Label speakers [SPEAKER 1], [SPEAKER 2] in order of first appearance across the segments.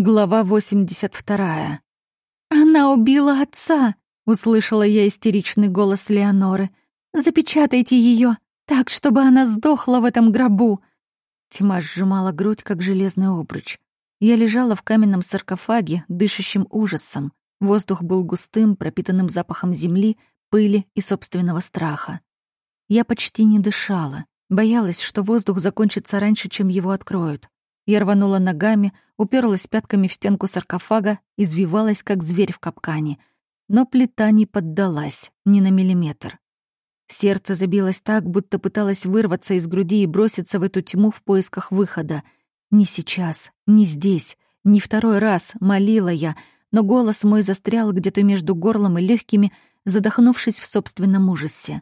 [SPEAKER 1] Глава 82. «Она убила отца!» — услышала я истеричный голос Леоноры. «Запечатайте ее так, чтобы она сдохла в этом гробу!» Тьма сжимала грудь, как железный обруч. Я лежала в каменном саркофаге, дышащим ужасом. Воздух был густым, пропитанным запахом земли, пыли и собственного страха. Я почти не дышала, боялась, что воздух закончится раньше, чем его откроют. Я рванула ногами, уперлась пятками в стенку саркофага, извивалась, как зверь в капкане. Но плита не поддалась ни на миллиметр. Сердце забилось так, будто пыталось вырваться из груди и броситься в эту тьму в поисках выхода. Не сейчас, не здесь, не второй раз молила я, но голос мой застрял где-то между горлом и легкими, задохнувшись в собственном ужасе.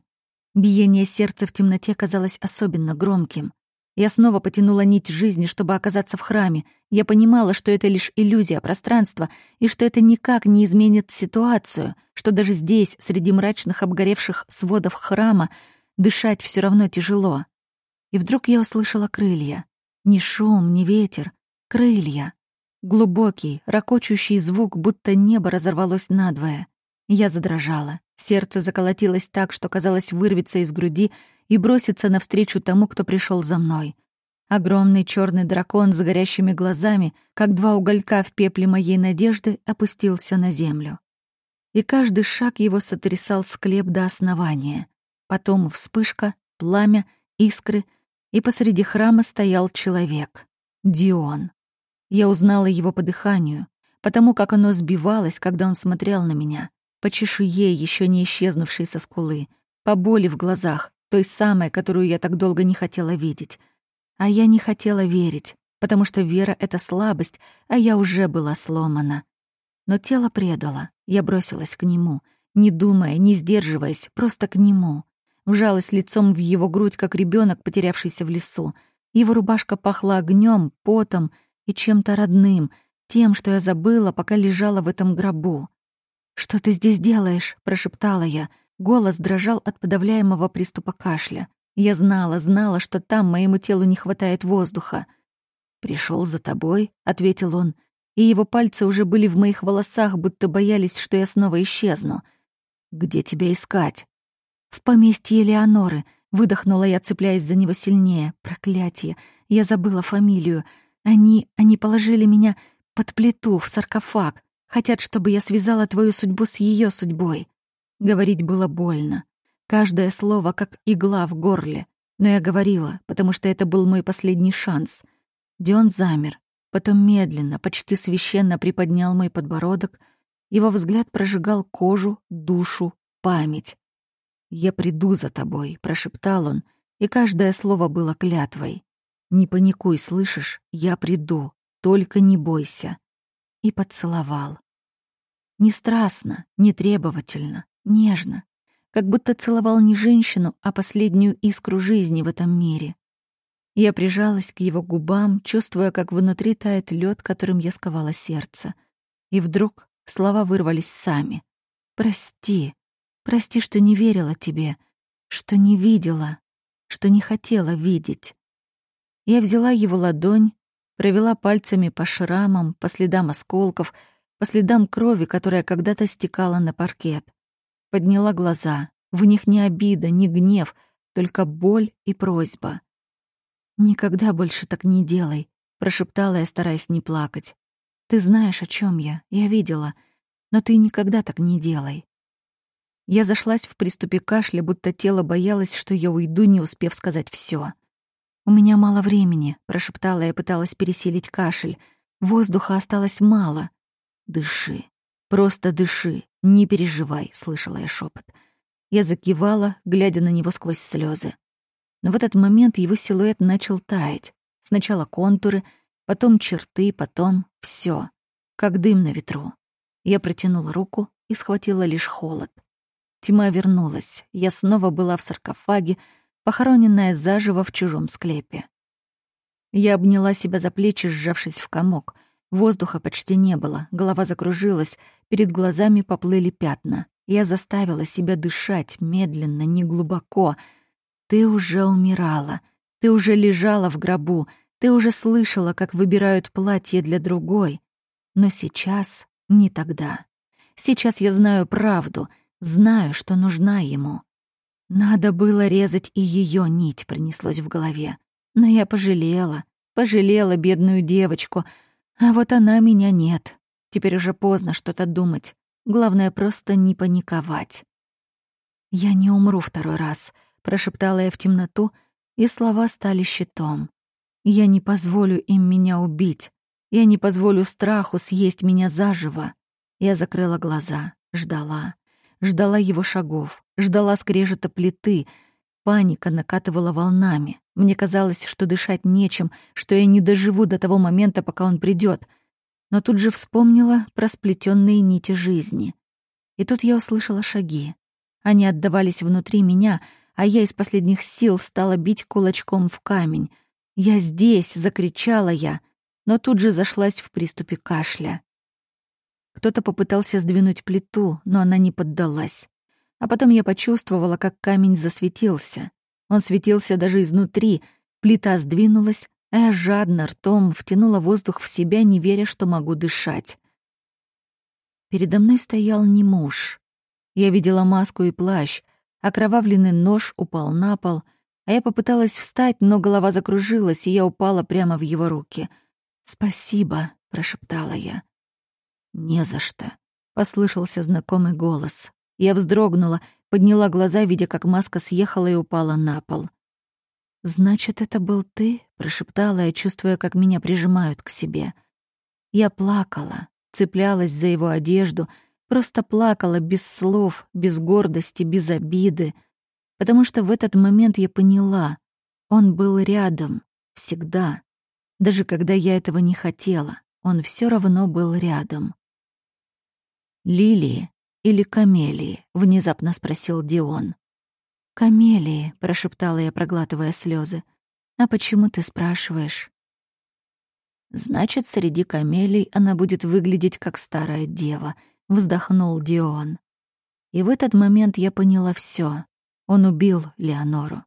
[SPEAKER 1] Биение сердца в темноте казалось особенно громким. Я снова потянула нить жизни, чтобы оказаться в храме. Я понимала, что это лишь иллюзия пространства, и что это никак не изменит ситуацию, что даже здесь, среди мрачных обгоревших сводов храма, дышать все равно тяжело. И вдруг я услышала крылья. Ни шум, ни ветер. Крылья. Глубокий, ракочущий звук, будто небо разорвалось надвое. Я задрожала. Сердце заколотилось так, что, казалось, вырвется из груди — и броситься навстречу тому, кто пришел за мной. Огромный черный дракон с горящими глазами, как два уголька в пепле моей надежды, опустился на землю. И каждый шаг его сотрясал склеп до основания. Потом вспышка, пламя, искры, и посреди храма стоял человек — Дион. Я узнала его по дыханию, потому как оно сбивалось, когда он смотрел на меня, по чешуе, еще не исчезнувшей со скулы, по боли в глазах, той самой, которую я так долго не хотела видеть. А я не хотела верить, потому что вера — это слабость, а я уже была сломана. Но тело предало, я бросилась к нему, не думая, не сдерживаясь, просто к нему. Вжалась лицом в его грудь, как ребенок, потерявшийся в лесу. Его рубашка пахла огнем, потом и чем-то родным, тем, что я забыла, пока лежала в этом гробу. «Что ты здесь делаешь?» — прошептала я — Голос дрожал от подавляемого приступа кашля. Я знала, знала, что там моему телу не хватает воздуха. Пришел за тобой», — ответил он, и его пальцы уже были в моих волосах, будто боялись, что я снова исчезну. «Где тебя искать?» «В поместье Леоноры», — выдохнула я, цепляясь за него сильнее. «Проклятие! Я забыла фамилию. Они... они положили меня под плиту, в саркофаг. Хотят, чтобы я связала твою судьбу с ее судьбой». Говорить было больно. Каждое слово как игла в горле. Но я говорила, потому что это был мой последний шанс. Дион замер, потом медленно, почти священно приподнял мой подбородок. Его взгляд прожигал кожу, душу, память. «Я приду за тобой», — прошептал он, и каждое слово было клятвой. «Не паникуй, слышишь? Я приду, только не бойся». И поцеловал. Не страстно, не требовательно, Нежно, как будто целовал не женщину, а последнюю искру жизни в этом мире. Я прижалась к его губам, чувствуя, как внутри тает лед, которым я сковала сердце. И вдруг слова вырвались сами. «Прости, прости, что не верила тебе, что не видела, что не хотела видеть». Я взяла его ладонь, провела пальцами по шрамам, по следам осколков, по следам крови, которая когда-то стекала на паркет. Подняла глаза. В них не обида, не гнев, только боль и просьба. «Никогда больше так не делай», — прошептала я, стараясь не плакать. «Ты знаешь, о чем я, я видела, но ты никогда так не делай». Я зашлась в приступе кашля, будто тело боялось, что я уйду, не успев сказать все. «У меня мало времени», — прошептала я, пыталась пересилить кашель. «Воздуха осталось мало». «Дыши, просто дыши, «Не переживай», — слышала я шепот. Я закивала, глядя на него сквозь слезы. Но в этот момент его силуэт начал таять. Сначала контуры, потом черты, потом все, как дым на ветру. Я протянула руку и схватила лишь холод. Тьма вернулась. Я снова была в саркофаге, похороненная заживо в чужом склепе. Я обняла себя за плечи, сжавшись в комок — Воздуха почти не было, голова закружилась, перед глазами поплыли пятна. Я заставила себя дышать медленно, неглубоко. Ты уже умирала. Ты уже лежала в гробу. Ты уже слышала, как выбирают платье для другой. Но сейчас не тогда. Сейчас я знаю правду, знаю, что нужна ему. Надо было резать и ее нить, принеслось в голове. Но я пожалела, пожалела бедную девочку, а вот она меня нет. Теперь уже поздно что-то думать. Главное просто не паниковать. «Я не умру второй раз», — прошептала я в темноту, и слова стали щитом. «Я не позволю им меня убить. Я не позволю страху съесть меня заживо». Я закрыла глаза, ждала. Ждала его шагов, ждала скрежета плиты. Паника накатывала волнами. Мне казалось, что дышать нечем, что я не доживу до того момента, пока он придет. Но тут же вспомнила про сплетенные нити жизни. И тут я услышала шаги. Они отдавались внутри меня, а я из последних сил стала бить кулачком в камень. «Я здесь!» — закричала я, но тут же зашлась в приступе кашля. Кто-то попытался сдвинуть плиту, но она не поддалась. А потом я почувствовала, как камень засветился. Он светился даже изнутри, плита сдвинулась, я жадно ртом втянула воздух в себя, не веря, что могу дышать. Передо мной стоял не муж. Я видела маску и плащ, окровавленный нож упал на пол, а я попыталась встать, но голова закружилась, и я упала прямо в его руки. «Спасибо», — прошептала я. «Не за что», — послышался знакомый голос. Я вздрогнула, подняла глаза, видя, как маска съехала и упала на пол. «Значит, это был ты?» — прошептала я, чувствуя, как меня прижимают к себе. Я плакала, цеплялась за его одежду, просто плакала без слов, без гордости, без обиды, потому что в этот момент я поняла, он был рядом, всегда. Даже когда я этого не хотела, он все равно был рядом. «Лилии или камелии?» — внезапно спросил Дион. «Камелии», — прошептала я, проглатывая слезы. «А почему ты спрашиваешь?» «Значит, среди камелий она будет выглядеть как старая дева», — вздохнул Дион. И в этот момент я поняла все. Он убил Леонору.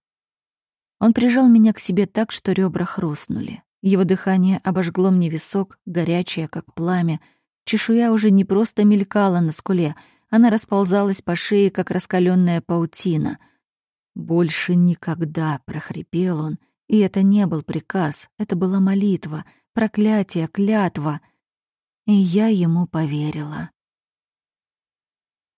[SPEAKER 1] Он прижал меня к себе так, что ребра хрустнули. Его дыхание обожгло мне висок, горячее, как пламя — Чешуя уже не просто мелькала на скуле, она расползалась по шее, как раскаленная паутина. «Больше никогда!» — прохрипел он. И это не был приказ, это была молитва, проклятие, клятва. И я ему поверила.